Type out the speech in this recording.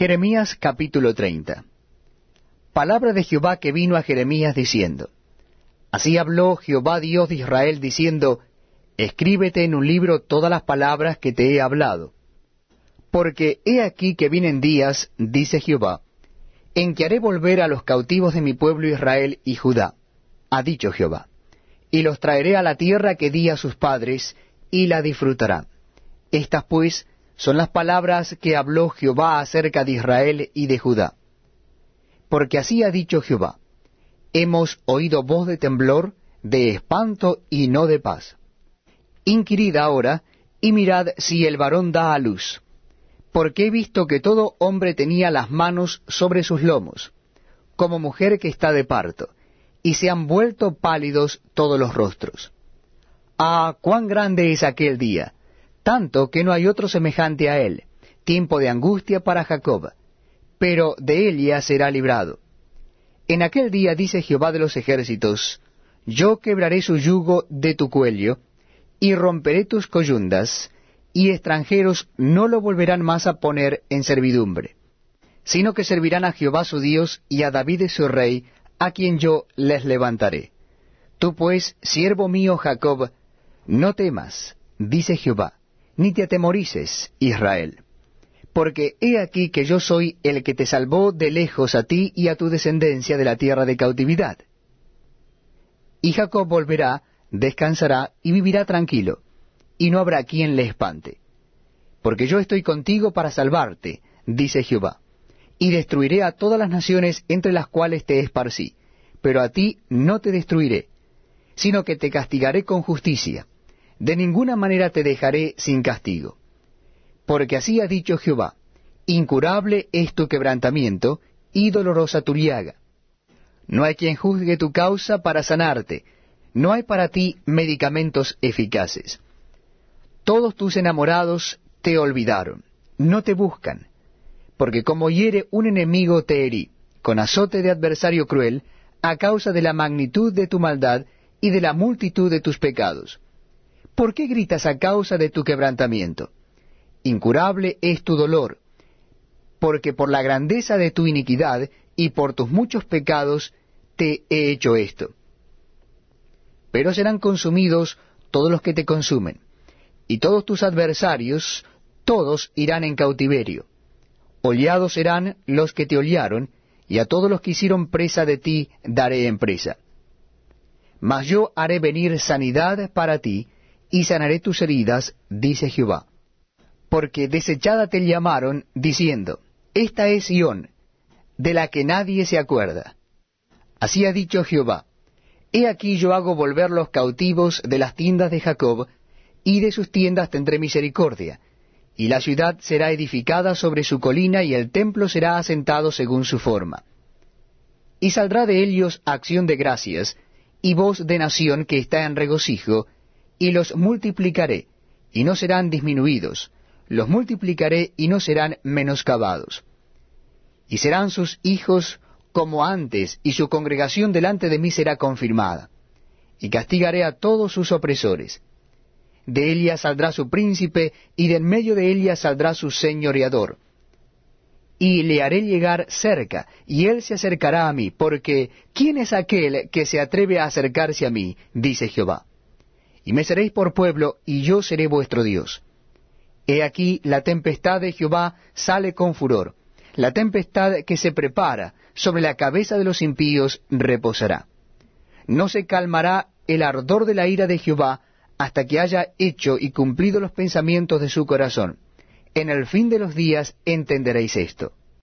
Jeremías capítulo 30 Palabra de Jehová que vino a Jeremías diciendo, Así habló Jehová Dios de Israel diciendo, Escríbete en un libro todas las palabras que te he hablado. Porque he aquí que vienen días, dice Jehová, en que haré volver a los cautivos de mi pueblo Israel y Judá, ha dicho Jehová, y los traeré a la tierra que di a sus padres, y la disfrutarán. Estas pues son las palabras que habló Jehová acerca de Israel y de Judá. Porque así ha dicho Jehová, hemos oído voz de temblor, de espanto y no de paz. Inquirid ahora y mirad si el varón da a luz, porque he visto que todo hombre tenía las manos sobre sus lomos, como mujer que está de parto, y se han vuelto pálidos todos los rostros. Ah, cuán grande es aquel día, tanto que no hay otro semejante a él, tiempo de angustia para Jacob, pero de Elia será librado. En aquel día dice Jehová de los ejércitos, yo quebraré su yugo de tu cuello, y romperé tus coyundas, y extranjeros no lo volverán más a poner en servidumbre, sino que servirán a Jehová su Dios y a David su rey, a quien yo les levantaré. Tú pues, siervo mío Jacob, no temas, dice Jehová, ni te atemorices, Israel. Porque he aquí que yo soy el que te salvó de lejos a ti y a tu descendencia de la tierra de cautividad. Y Jacob volverá, descansará y vivirá tranquilo, y no habrá quien le espante. Porque yo estoy contigo para salvarte, dice Jehová, y destruiré a todas las naciones entre las cuales te esparcí, pero a ti no te destruiré, sino que te castigaré con justicia de ninguna manera te dejaré sin castigo. Porque así ha dicho Jehová, incurable es tu quebrantamiento y dolorosa tu llaga. No hay quien juzgue tu causa para sanarte, no hay para ti medicamentos eficaces. Todos tus enamorados te olvidaron, no te buscan, porque como hiere un enemigo te herí, con azote de adversario cruel, a causa de la magnitud de tu maldad y de la multitud de tus pecados ¿Por qué gritas a causa de tu quebrantamiento? Incurable es tu dolor, porque por la grandeza de tu iniquidad y por tus muchos pecados te he hecho esto. Pero serán consumidos todos los que te consumen, y todos tus adversarios, todos irán en cautiverio. Hollados serán los que te hollaron, y a todos los que hicieron presa de ti daré en presa. Mas yo haré venir sanidad para ti, y sanaré tus heridas, dice Jehová. Porque desechada te llamaron, diciendo, Esta es Sión, de la que nadie se acuerda. Así ha dicho Jehová, He aquí yo hago volver los cautivos de las tiendas de Jacob, y de sus tiendas tendré misericordia, y la ciudad será edificada sobre su colina, y el templo será asentado según su forma. Y saldrá de ellos acción de gracias, y voz de nación que está en regocijo, y los multiplicaré, y no serán disminuidos, los multiplicaré y no serán menoscabados. Y serán sus hijos como antes, y su congregación delante de mí será confirmada. Y castigaré a todos sus opresores. De ella saldrá su príncipe, y de en medio de ella saldrá su señoreador. Y le haré llegar cerca, y él se acercará a mí, porque ¿quién es aquel que se atreve a acercarse a mí? dice Jehová y me seréis por pueblo, y yo seré vuestro Dios. He aquí la tempestad de Jehová sale con furor, la tempestad que se prepara sobre la cabeza de los impíos reposará. No se calmará el ardor de la ira de Jehová hasta que haya hecho y cumplido los pensamientos de su corazón. En el fin de los días entenderéis esto.